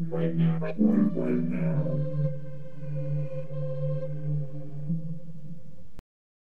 Right now, right now.